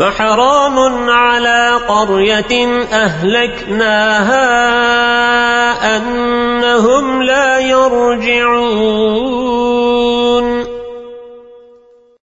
فحرام على قرية أهلكناها أنهم لا يرجعون.